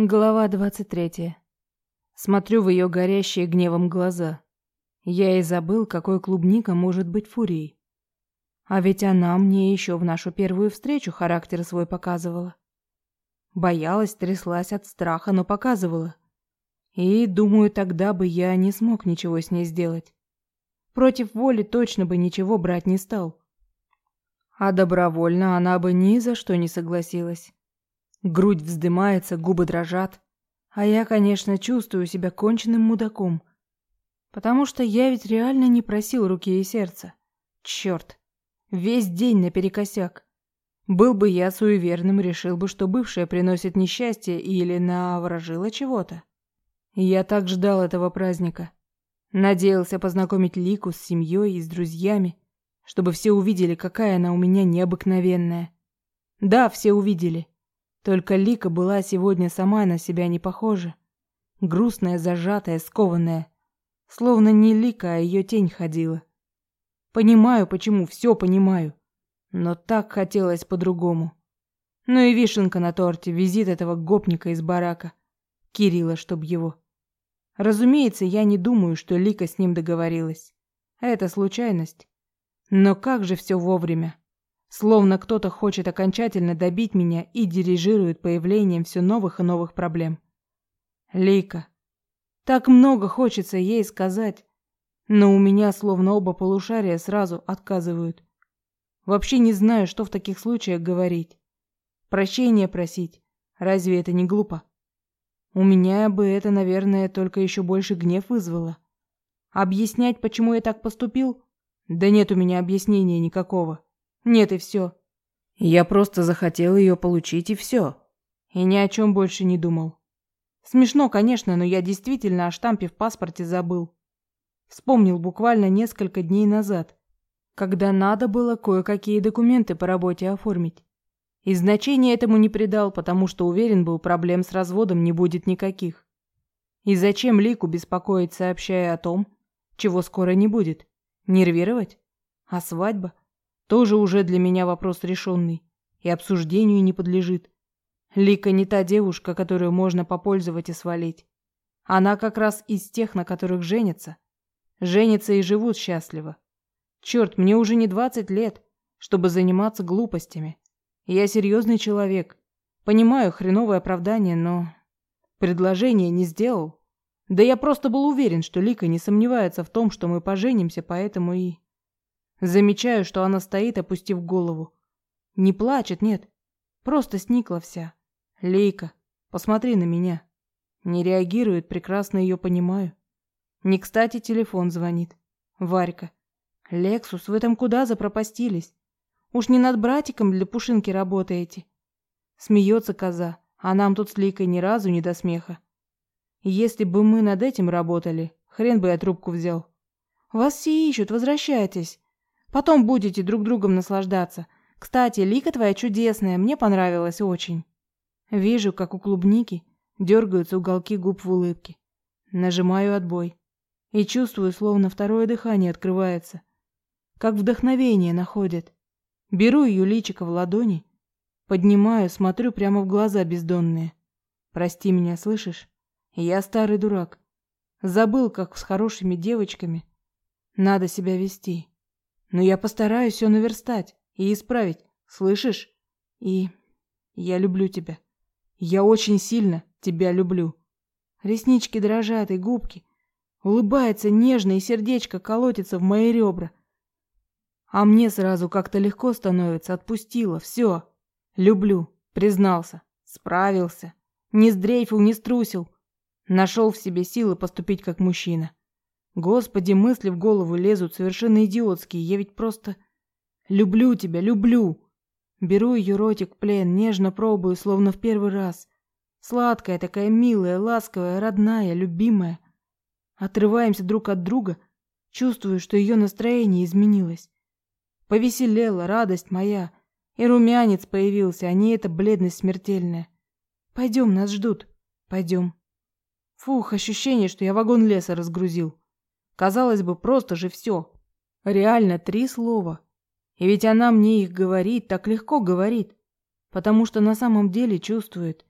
Глава двадцать третья. Смотрю в ее горящие гневом глаза. Я и забыл, какой клубника может быть фурией. А ведь она мне еще в нашу первую встречу характер свой показывала. Боялась, тряслась от страха, но показывала. И, думаю, тогда бы я не смог ничего с ней сделать. Против воли точно бы ничего брать не стал. А добровольно она бы ни за что не согласилась. Грудь вздымается, губы дрожат. А я, конечно, чувствую себя конченным мудаком. Потому что я ведь реально не просил руки и сердца. Черт. Весь день наперекосяк. Был бы я суеверным, решил бы, что бывшая приносит несчастье или наворожила чего-то. Я так ждал этого праздника. Надеялся познакомить Лику с семьей и с друзьями, чтобы все увидели, какая она у меня необыкновенная. Да, все увидели. Только Лика была сегодня сама на себя не похожа. Грустная, зажатая, скованная. Словно не Лика, а ее тень ходила. Понимаю, почему, все понимаю. Но так хотелось по-другому. Ну и вишенка на торте, визит этого гопника из барака. Кирилла, чтоб его. Разумеется, я не думаю, что Лика с ним договорилась. Это случайность. Но как же все вовремя. Словно кто-то хочет окончательно добить меня и дирижирует появлением все новых и новых проблем. Лика. Так много хочется ей сказать, но у меня словно оба полушария сразу отказывают. Вообще не знаю, что в таких случаях говорить. Прощения просить. Разве это не глупо? У меня бы это, наверное, только еще больше гнев вызвало. Объяснять, почему я так поступил? Да нет у меня объяснения никакого. Нет и все. Я просто захотел ее получить и все. И ни о чем больше не думал. Смешно, конечно, но я действительно о штампе в паспорте забыл. Вспомнил буквально несколько дней назад, когда надо было кое-какие документы по работе оформить. И значения этому не придал, потому что уверен был, проблем с разводом не будет никаких. И зачем Лику беспокоить, сообщая о том, чего скоро не будет? Нервировать? А свадьба? Тоже уже для меня вопрос решенный и обсуждению не подлежит. Лика не та девушка, которую можно попользовать и свалить. Она как раз из тех, на которых женятся. Женятся и живут счастливо. Черт, мне уже не двадцать лет, чтобы заниматься глупостями. Я серьезный человек. Понимаю хреновое оправдание, но... Предложение не сделал. Да я просто был уверен, что Лика не сомневается в том, что мы поженимся, поэтому и... Замечаю, что она стоит, опустив голову. Не плачет, нет. Просто сникла вся. Лейка, посмотри на меня. Не реагирует, прекрасно ее понимаю. Не кстати телефон звонит. Варька. Лексус, вы там куда запропастились? Уж не над братиком для пушинки работаете. Смеется коза, а нам тут с Ликой ни разу не до смеха. Если бы мы над этим работали, хрен бы я трубку взял. Вас все ищут, возвращайтесь. Потом будете друг другом наслаждаться. Кстати, лика твоя чудесная, мне понравилась очень. Вижу, как у клубники дергаются уголки губ в улыбке. Нажимаю отбой. И чувствую, словно второе дыхание открывается. Как вдохновение находит. Беру ее личико в ладони, поднимаю, смотрю прямо в глаза бездонные. Прости меня, слышишь? Я старый дурак. Забыл, как с хорошими девочками надо себя вести. Но я постараюсь все наверстать и исправить, слышишь? И я люблю тебя. Я очень сильно тебя люблю. Реснички дрожат и губки. Улыбается нежно, и сердечко колотится в мои ребра. А мне сразу как-то легко становится, отпустила, все. Люблю, признался, справился. Не сдрейфил, не струсил. Нашел в себе силы поступить как мужчина. Господи, мысли в голову лезут совершенно идиотские. Я ведь просто люблю тебя, люблю. Беру ее ротик в плен, нежно пробую, словно в первый раз. Сладкая, такая милая, ласковая, родная, любимая. Отрываемся друг от друга, чувствую, что ее настроение изменилось. Повеселела радость моя, и румянец появился, а не эта бледность смертельная. Пойдем, нас ждут. Пойдем. Фух, ощущение, что я вагон леса разгрузил. Казалось бы, просто же все. Реально три слова. И ведь она мне их говорит, так легко говорит, потому что на самом деле чувствует.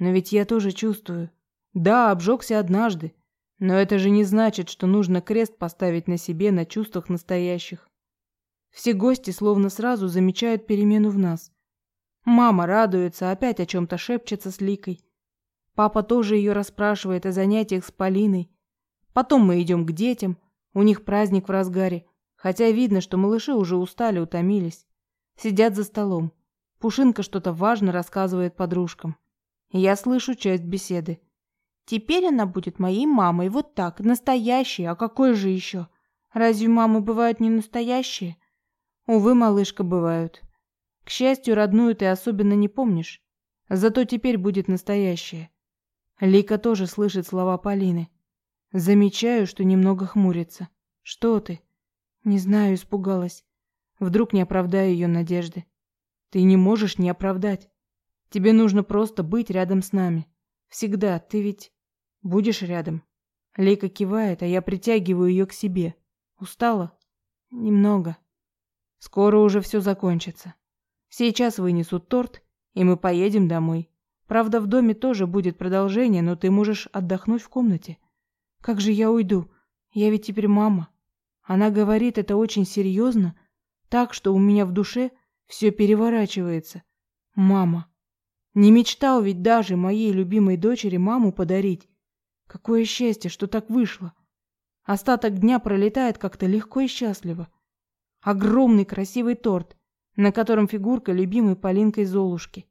Но ведь я тоже чувствую. Да, обжегся однажды, но это же не значит, что нужно крест поставить на себе на чувствах настоящих. Все гости словно сразу замечают перемену в нас. Мама радуется, опять о чем-то шепчется с Ликой. Папа тоже ее расспрашивает о занятиях с Полиной. Потом мы идем к детям, у них праздник в разгаре, хотя видно, что малыши уже устали, утомились. Сидят за столом. Пушинка что-то важно рассказывает подружкам. Я слышу часть беседы. Теперь она будет моей мамой, вот так, настоящей, а какой же еще? Разве мамы бывают не настоящие? Увы, малышка, бывают. К счастью, родную ты особенно не помнишь. Зато теперь будет настоящая. Лика тоже слышит слова Полины. Замечаю, что немного хмурится. Что ты? Не знаю, испугалась. Вдруг не оправдаю ее надежды. Ты не можешь не оправдать. Тебе нужно просто быть рядом с нами. Всегда. Ты ведь будешь рядом. Лейка кивает, а я притягиваю ее к себе. Устала? Немного. Скоро уже все закончится. Сейчас вынесут торт, и мы поедем домой. Правда, в доме тоже будет продолжение, но ты можешь отдохнуть в комнате. Как же я уйду? Я ведь теперь мама. Она говорит это очень серьезно, так что у меня в душе все переворачивается. Мама. Не мечтал ведь даже моей любимой дочери маму подарить. Какое счастье, что так вышло. Остаток дня пролетает как-то легко и счастливо. Огромный красивый торт, на котором фигурка любимой Полинкой Золушки.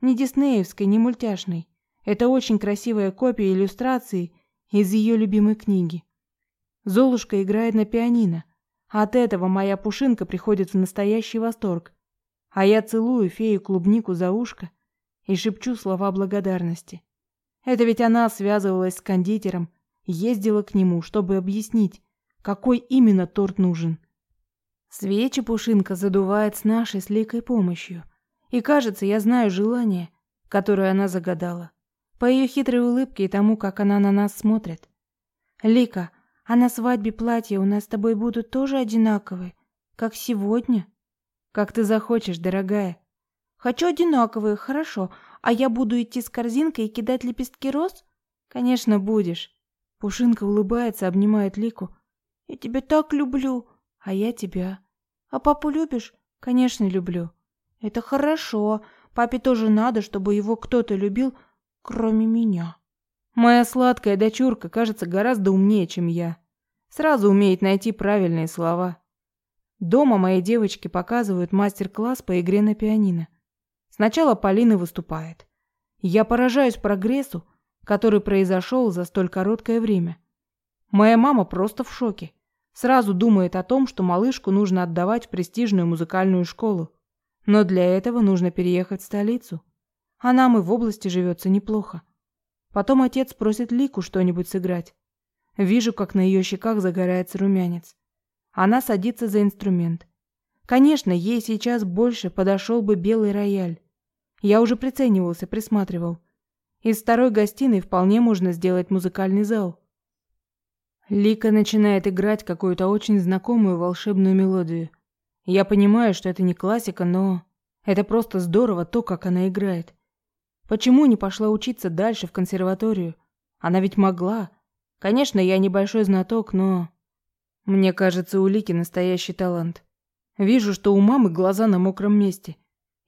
Не диснеевской, не мультяшной. Это очень красивая копия иллюстрации из ее любимой книги. Золушка играет на пианино. От этого моя пушинка приходит в настоящий восторг. А я целую фею клубнику за ушко и шепчу слова благодарности. Это ведь она связывалась с кондитером, ездила к нему, чтобы объяснить, какой именно торт нужен. Свечи Пушинка задувает с нашей с помощью. И кажется, я знаю желание, которое она загадала. По ее хитрой улыбке и тому, как она на нас смотрит. Лика, а на свадьбе платья у нас с тобой будут тоже одинаковые, как сегодня? Как ты захочешь, дорогая. Хочу одинаковые, хорошо. А я буду идти с корзинкой и кидать лепестки роз? Конечно, будешь. Пушинка улыбается, обнимает Лику. Я тебя так люблю а я тебя. А папу любишь? Конечно, люблю. Это хорошо. Папе тоже надо, чтобы его кто-то любил, кроме меня. Моя сладкая дочурка кажется гораздо умнее, чем я. Сразу умеет найти правильные слова. Дома мои девочки показывают мастер-класс по игре на пианино. Сначала Полина выступает. Я поражаюсь прогрессу, который произошел за столь короткое время. Моя мама просто в шоке. Сразу думает о том, что малышку нужно отдавать в престижную музыкальную школу. Но для этого нужно переехать в столицу. А нам и в области живется неплохо. Потом отец просит Лику что-нибудь сыграть. Вижу, как на ее щеках загорается румянец. Она садится за инструмент. Конечно, ей сейчас больше подошел бы белый рояль. Я уже приценивался, присматривал. Из второй гостиной вполне можно сделать музыкальный зал. Лика начинает играть какую-то очень знакомую волшебную мелодию. Я понимаю, что это не классика, но это просто здорово то, как она играет. Почему не пошла учиться дальше в консерваторию? Она ведь могла. Конечно, я небольшой знаток, но мне кажется, у Лики настоящий талант. Вижу, что у мамы глаза на мокром месте.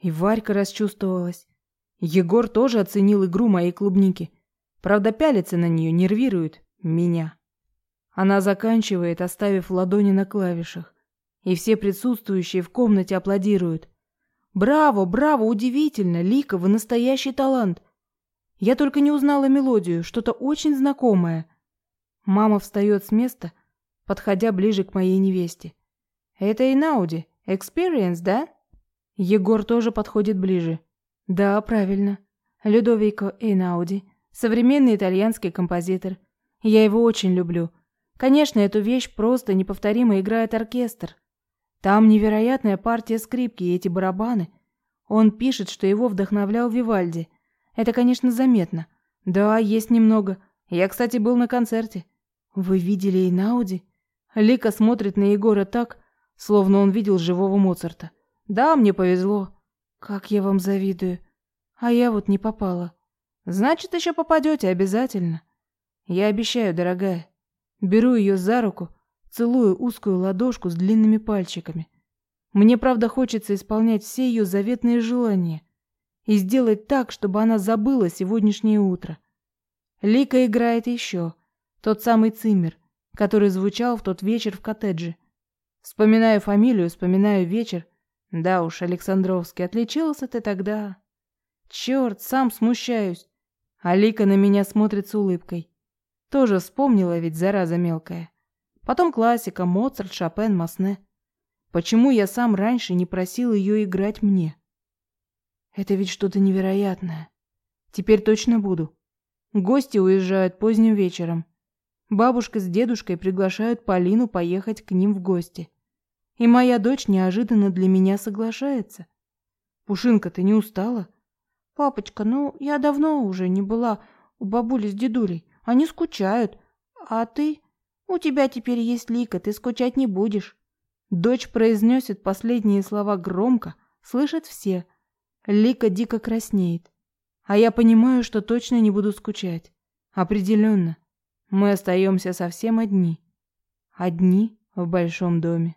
И Варька расчувствовалась. Егор тоже оценил игру моей клубники. Правда, пялится на нее, нервирует меня. Она заканчивает, оставив ладони на клавишах, и все присутствующие в комнате аплодируют. Браво, браво, удивительно, Лика, вы настоящий талант. Я только не узнала мелодию, что-то очень знакомое. Мама встает с места, подходя ближе к моей невесте. Это Инауди, Experience, да? Егор тоже подходит ближе. Да, правильно. Людовико Эйнауди, современный итальянский композитор. Я его очень люблю. Конечно, эту вещь просто неповторимо играет оркестр. Там невероятная партия скрипки и эти барабаны. Он пишет, что его вдохновлял Вивальди. Это, конечно, заметно. Да, есть немного. Я, кстати, был на концерте. Вы видели Инауди? Лика смотрит на Егора так, словно он видел живого Моцарта. Да, мне повезло. Как я вам завидую. А я вот не попала. Значит, еще попадете обязательно. Я обещаю, дорогая. Беру ее за руку, целую узкую ладошку с длинными пальчиками. Мне, правда, хочется исполнять все ее заветные желания и сделать так, чтобы она забыла сегодняшнее утро. Лика играет еще. Тот самый циммер, который звучал в тот вечер в коттедже. Вспоминаю фамилию, вспоминаю вечер. Да уж, Александровский, отличился ты тогда. Черт, сам смущаюсь. А Лика на меня смотрит с улыбкой. Тоже вспомнила ведь, зараза мелкая. Потом классика, Моцарт, Шопен, Масне. Почему я сам раньше не просил ее играть мне? Это ведь что-то невероятное. Теперь точно буду. Гости уезжают поздним вечером. Бабушка с дедушкой приглашают Полину поехать к ним в гости. И моя дочь неожиданно для меня соглашается. Пушинка, ты не устала? Папочка, ну, я давно уже не была у бабули с дедулей. Они скучают. А ты? У тебя теперь есть Лика, ты скучать не будешь. Дочь произносит последние слова громко, слышат все. Лика дико краснеет. А я понимаю, что точно не буду скучать. Определенно. Мы остаемся совсем одни. Одни в большом доме.